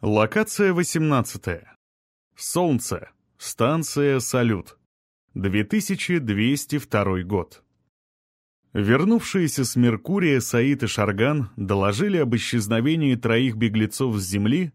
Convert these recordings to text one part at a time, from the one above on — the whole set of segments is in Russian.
Локация 18. Солнце. Станция «Салют». 2202 год. Вернувшиеся с Меркурия Саид и Шарган доложили об исчезновении троих беглецов с Земли,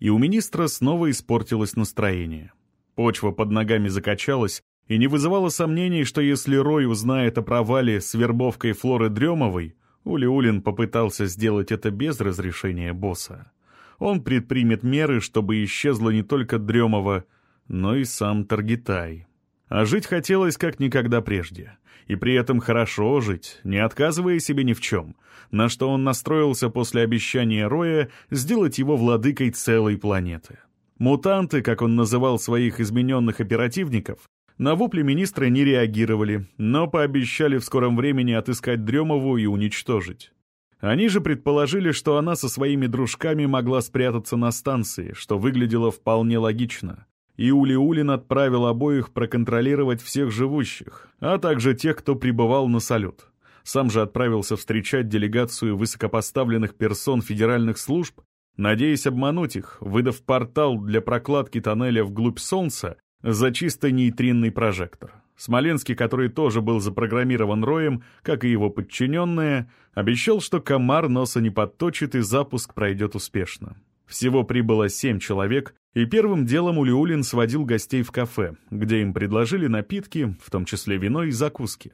и у министра снова испортилось настроение. Почва под ногами закачалась и не вызывала сомнений, что если Рой узнает о провале с вербовкой Флоры Дремовой, Улиулин попытался сделать это без разрешения босса он предпримет меры, чтобы исчезла не только Дремова, но и сам Таргитай. А жить хотелось как никогда прежде. И при этом хорошо жить, не отказывая себе ни в чем, на что он настроился после обещания Роя сделать его владыкой целой планеты. Мутанты, как он называл своих измененных оперативников, на вопли министра не реагировали, но пообещали в скором времени отыскать Дремову и уничтожить. Они же предположили, что она со своими дружками могла спрятаться на станции, что выглядело вполне логично. И Улиулин отправил обоих проконтролировать всех живущих, а также тех, кто прибывал на салют. Сам же отправился встречать делегацию высокопоставленных персон федеральных служб, надеясь обмануть их, выдав портал для прокладки тоннеля вглубь Солнца за чисто нейтринный прожектор. Смоленский, который тоже был запрограммирован Роем, как и его подчиненные, обещал, что комар носа не подточит и запуск пройдет успешно. Всего прибыло семь человек, и первым делом Улиулин сводил гостей в кафе, где им предложили напитки, в том числе вино и закуски.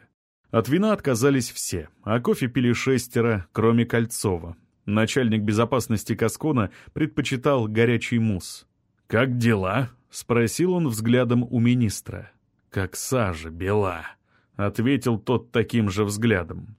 От вина отказались все, а кофе пили шестеро, кроме Кольцова. Начальник безопасности Каскона предпочитал горячий мусс. «Как дела?» — спросил он взглядом у министра как сажа бела», — ответил тот таким же взглядом.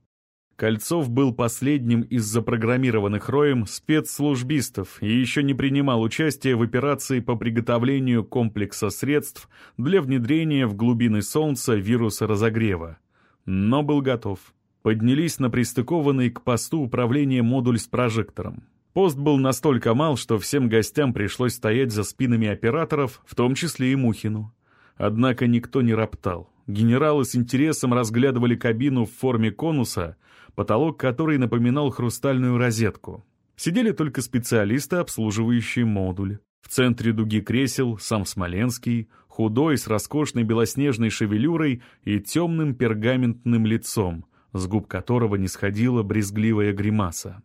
Кольцов был последним из запрограммированных Роем спецслужбистов и еще не принимал участия в операции по приготовлению комплекса средств для внедрения в глубины Солнца вируса разогрева. Но был готов. Поднялись на пристыкованный к посту управления модуль с прожектором. Пост был настолько мал, что всем гостям пришлось стоять за спинами операторов, в том числе и Мухину. Однако никто не роптал. Генералы с интересом разглядывали кабину в форме конуса, потолок которой напоминал хрустальную розетку. Сидели только специалисты, обслуживающие модуль. В центре дуги кресел сам Смоленский, худой, с роскошной белоснежной шевелюрой и темным пергаментным лицом, с губ которого не сходила брезгливая гримаса.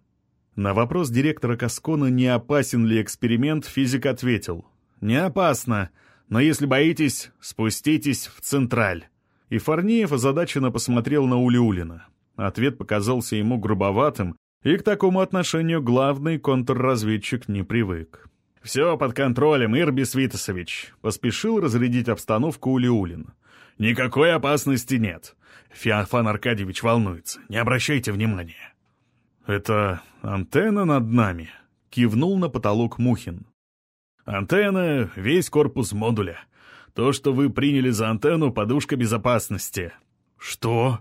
На вопрос директора Каскона, не опасен ли эксперимент, физик ответил. «Не опасно. Но если боитесь, спуститесь в Централь». И Фарниев озадаченно посмотрел на Улиулина. Ответ показался ему грубоватым, и к такому отношению главный контрразведчик не привык. «Все под контролем, Ирбис Витасович», — поспешил разрядить обстановку Улиулин. «Никакой опасности нет. Феофан Аркадьевич волнуется. Не обращайте внимания». «Это антенна над нами?» — кивнул на потолок Мухин. Антенна — весь корпус модуля. То, что вы приняли за антенну, подушка безопасности». «Что?»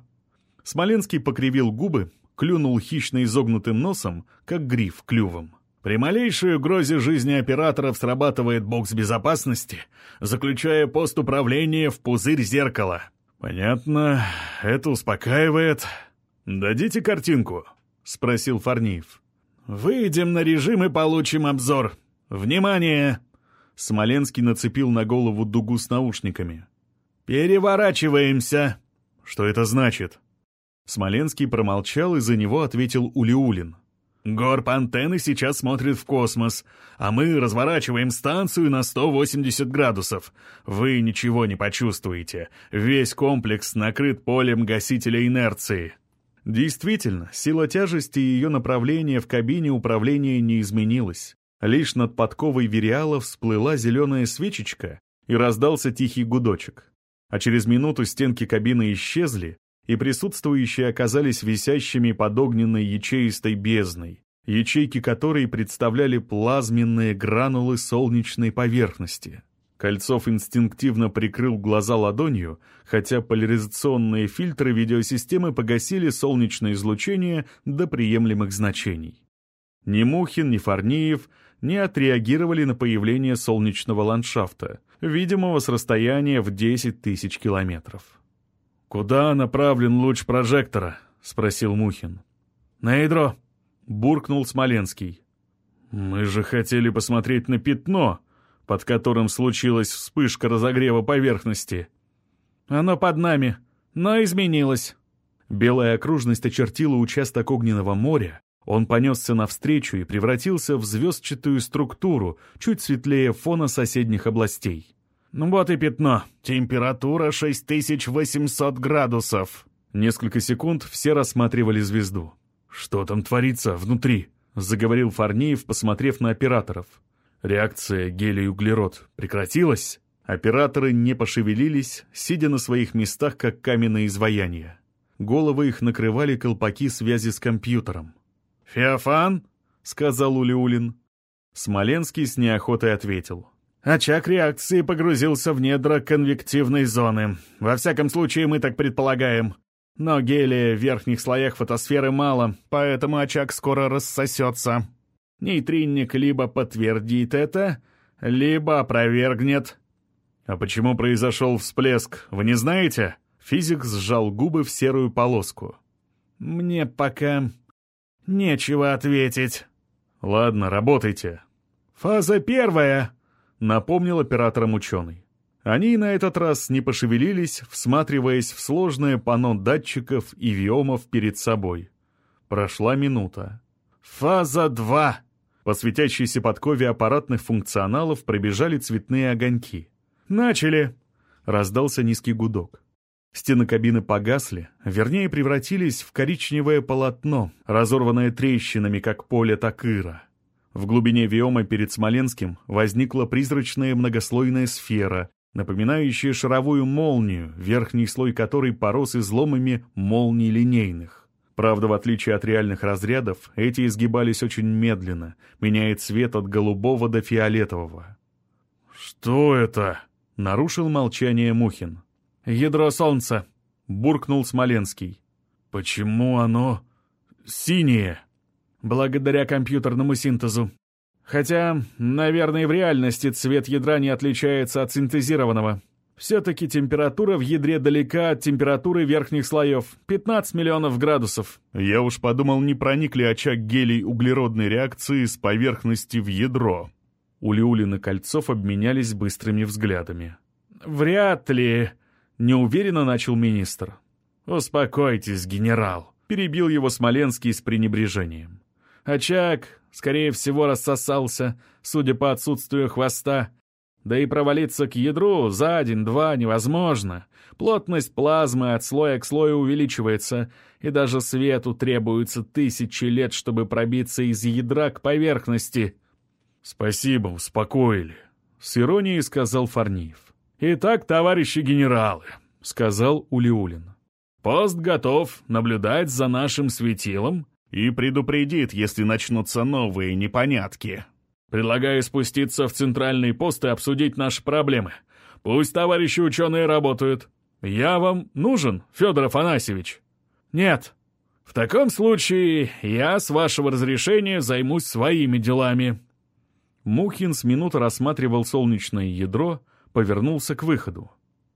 Смоленский покривил губы, клюнул хищно изогнутым носом, как гриф клювом. При малейшей угрозе жизни операторов срабатывает бокс безопасности, заключая пост управления в пузырь зеркала. «Понятно, это успокаивает. Дадите картинку?» — спросил Фарниев. «Выйдем на режим и получим обзор», «Внимание!» Смоленский нацепил на голову дугу с наушниками. «Переворачиваемся!» «Что это значит?» Смоленский промолчал, и за него ответил Улиулин. «Горб антенны сейчас смотрит в космос, а мы разворачиваем станцию на 180 градусов. Вы ничего не почувствуете. Весь комплекс накрыт полем гасителя инерции». Действительно, сила тяжести и ее направление в кабине управления не изменилась. Лишь над подковой Вериала всплыла зеленая свечечка и раздался тихий гудочек. А через минуту стенки кабины исчезли, и присутствующие оказались висящими под огненной ячеистой бездной, ячейки которой представляли плазменные гранулы солнечной поверхности. Кольцов инстинктивно прикрыл глаза ладонью, хотя поляризационные фильтры видеосистемы погасили солнечное излучение до приемлемых значений. Ни Мухин, ни Фарниев не отреагировали на появление солнечного ландшафта, видимого с расстояния в 10 тысяч километров. «Куда направлен луч прожектора?» — спросил Мухин. «На ядро», — буркнул Смоленский. «Мы же хотели посмотреть на пятно, под которым случилась вспышка разогрева поверхности». «Оно под нами, но изменилось». Белая окружность очертила участок огненного моря, он понесся навстречу и превратился в звездчатую структуру, чуть светлее фона соседних областей. «Ну вот и пятно. Температура 6800 градусов». Несколько секунд все рассматривали звезду. «Что там творится внутри?» — заговорил Фарнеев, посмотрев на операторов. Реакция гелий-углерод прекратилась? Операторы не пошевелились, сидя на своих местах, как каменные изваяния. Головы их накрывали колпаки связи с компьютером. «Феофан?» — сказал Улиулин. Смоленский с неохотой ответил. Очаг реакции погрузился в недра конвективной зоны. Во всяком случае, мы так предполагаем. Но гелия в верхних слоях фотосферы мало, поэтому очаг скоро рассосется. Нейтринник либо подтвердит это, либо опровергнет. «А почему произошел всплеск, вы не знаете?» Физик сжал губы в серую полоску. «Мне пока Нечего ответить. Ладно, работайте. Фаза первая, напомнил операторам ученый. Они на этот раз не пошевелились, всматриваясь в сложное панно датчиков и виомов перед собой. Прошла минута. «Фаза два. По светящейся подкове аппаратных функционалов пробежали цветные огоньки. «Начали!» — раздался низкий гудок. Стены кабины погасли, вернее превратились в коричневое полотно, разорванное трещинами как поле Такыра. В глубине виома перед Смоленским возникла призрачная многослойная сфера, напоминающая шаровую молнию, верхний слой которой порос изломами молний линейных. Правда, в отличие от реальных разрядов, эти изгибались очень медленно, меняя цвет от голубого до фиолетового. «Что это?» — нарушил молчание Мухин. «Ядро Солнца», — буркнул Смоленский. «Почему оно синее?» «Благодаря компьютерному синтезу. Хотя, наверное, в реальности цвет ядра не отличается от синтезированного. Все-таки температура в ядре далека от температуры верхних слоев — 15 миллионов градусов». Я уж подумал, не проник ли очаг гелий углеродной реакции с поверхности в ядро. Улиулин и Кольцов обменялись быстрыми взглядами. «Вряд ли», Неуверенно начал министр. «Успокойтесь, генерал», — перебил его Смоленский с пренебрежением. «Очаг, скорее всего, рассосался, судя по отсутствию хвоста. Да и провалиться к ядру за день-два невозможно. Плотность плазмы от слоя к слою увеличивается, и даже свету требуется тысячи лет, чтобы пробиться из ядра к поверхности». «Спасибо, успокоили», — с иронией сказал Фарниев. «Итак, товарищи генералы», — сказал Улиулин. «Пост готов наблюдать за нашим светилом и предупредит, если начнутся новые непонятки. Предлагаю спуститься в центральный пост и обсудить наши проблемы. Пусть товарищи ученые работают. Я вам нужен, Федор Афанасьевич?» «Нет», в таком случае я, с вашего разрешения, займусь своими делами». Мухин с минуты рассматривал солнечное ядро, повернулся к выходу.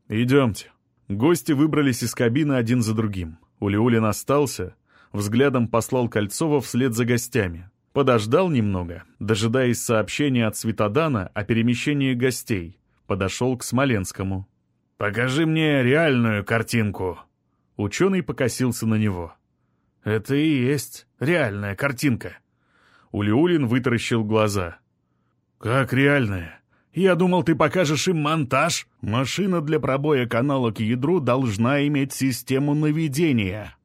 «Идемте». Гости выбрались из кабины один за другим. Улиулин остался, взглядом послал Кольцова вслед за гостями. Подождал немного, дожидаясь сообщения от Светодана о перемещении гостей. Подошел к Смоленскому. «Покажи мне реальную картинку». Ученый покосился на него. «Это и есть реальная картинка». Улиулин вытаращил глаза. «Как реальная? Я думал, ты покажешь им монтаж. Машина для пробоя канала к ядру должна иметь систему наведения.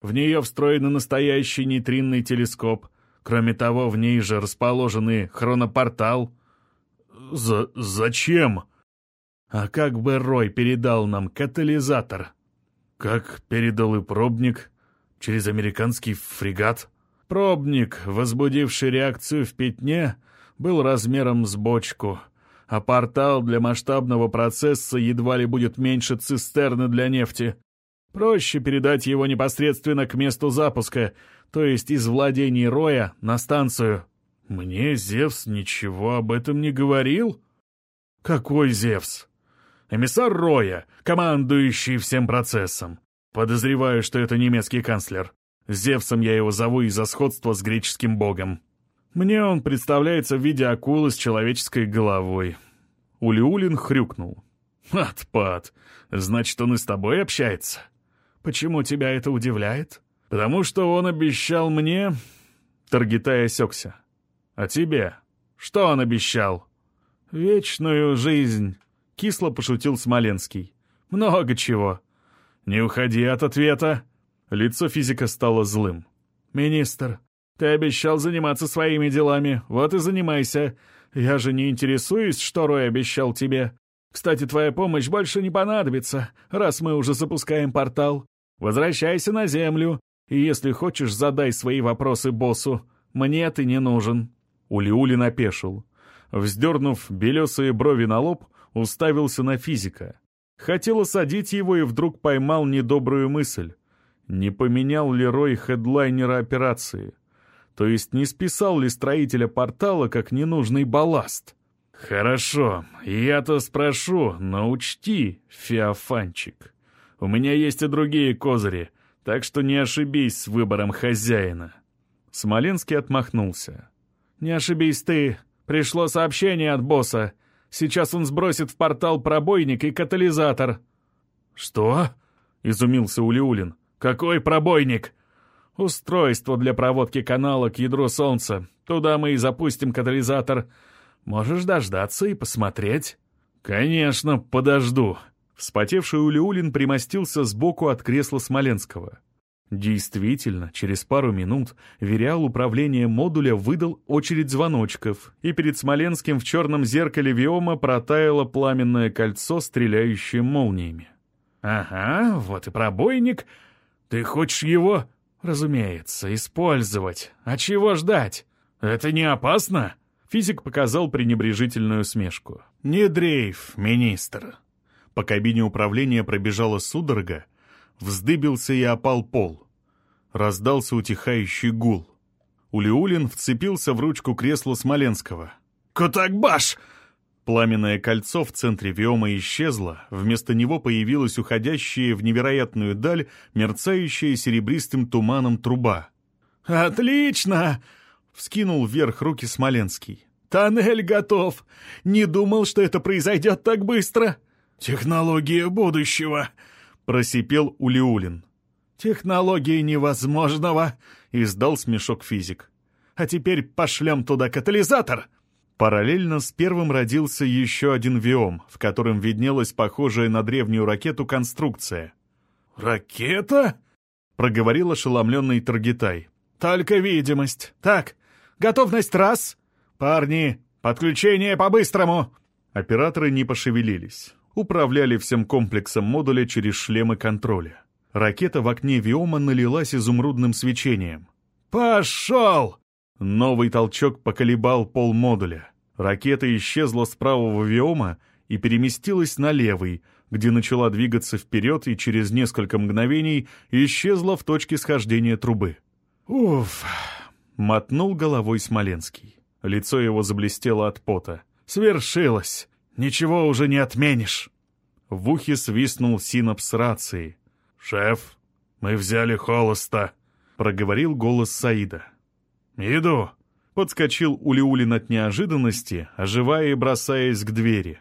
В нее встроен настоящий нейтринный телескоп. Кроме того, в ней же расположен хронопортал. За зачем? А как бы Рой передал нам катализатор? Как передал и пробник? Через американский фрегат? Пробник, возбудивший реакцию в пятне, был размером с бочку — а портал для масштабного процесса едва ли будет меньше цистерны для нефти. Проще передать его непосредственно к месту запуска, то есть из владений Роя на станцию. Мне Зевс ничего об этом не говорил? Какой Зевс? Эмиссар Роя, командующий всем процессом. Подозреваю, что это немецкий канцлер. Зевсом я его зову из-за сходства с греческим богом. Мне он представляется в виде акулы с человеческой головой. Улиулин хрюкнул. «Отпад! Значит, он и с тобой общается?» «Почему тебя это удивляет?» «Потому что он обещал мне...» Таргитай осекся. «А тебе? Что он обещал?» «Вечную жизнь», — кисло пошутил Смоленский. «Много чего». «Не уходи от ответа». Лицо физика стало злым. «Министр, ты обещал заниматься своими делами, вот и занимайся. Я же не интересуюсь, что Рой обещал тебе. Кстати, твоя помощь больше не понадобится, раз мы уже запускаем портал. Возвращайся на Землю, и если хочешь, задай свои вопросы боссу. Мне ты не нужен». Улиулин опешил. Вздернув белесые брови на лоб, уставился на физика. Хотел осадить его и вдруг поймал недобрую мысль. Не поменял ли Рой хедлайнера операции? То есть не списал ли строителя портала как ненужный балласт? «Хорошо, я-то спрошу, но учти, Феофанчик, у меня есть и другие козыри, так что не ошибись с выбором хозяина». Смоленский отмахнулся. «Не ошибись ты, пришло сообщение от босса. Сейчас он сбросит в портал пробойник и катализатор». «Что?» — изумился Улиулин. «Какой пробойник?» «Устройство для проводки канала к ядру Солнца. Туда мы и запустим катализатор. Можешь дождаться и посмотреть?» «Конечно, подожду». Вспотевший Улиулин примостился сбоку от кресла Смоленского. Действительно, через пару минут Вериал управления модуля выдал очередь звоночков, и перед Смоленским в черном зеркале Виома протаяло пламенное кольцо, стреляющее молниями. «Ага, вот и пробойник. Ты хочешь его, разумеется, использовать. А чего ждать? Это не опасно?» Физик показал пренебрежительную смешку. «Не дрейф, министр». По кабине управления пробежала судорога, вздыбился и опал пол. Раздался утихающий гул. Улиулин вцепился в ручку кресла Смоленского. «Кутакбаш!» Пламенное кольцо в центре Виома исчезло, вместо него появилась уходящая в невероятную даль мерцающая серебристым туманом труба. «Отлично!» — вскинул вверх руки Смоленский. «Тоннель готов! Не думал, что это произойдет так быстро!» «Технология будущего!» — просипел Улиулин. «Технология невозможного!» — издал смешок физик. «А теперь пошлем туда катализатор!» Параллельно с первым родился еще один виом, в котором виднелась похожая на древнюю ракету конструкция. «Ракета?» — проговорил ошеломленный Таргитай. «Только видимость. Так, готовность раз. Парни, подключение по-быстрому!» Операторы не пошевелились. Управляли всем комплексом модуля через шлемы контроля. Ракета в окне Виома налилась изумрудным свечением. «Пошел!» Новый толчок поколебал пол модуля. Ракета исчезла с правого виома и переместилась на левый, где начала двигаться вперед и через несколько мгновений исчезла в точке схождения трубы. «Уф!» — мотнул головой Смоленский. Лицо его заблестело от пота. «Свершилось! Ничего уже не отменишь!» В ухе свистнул синапс рации. «Шеф, мы взяли холоста!» — проговорил голос Саида. «Иду!» — подскочил Улиулин от неожиданности, оживая и бросаясь к двери.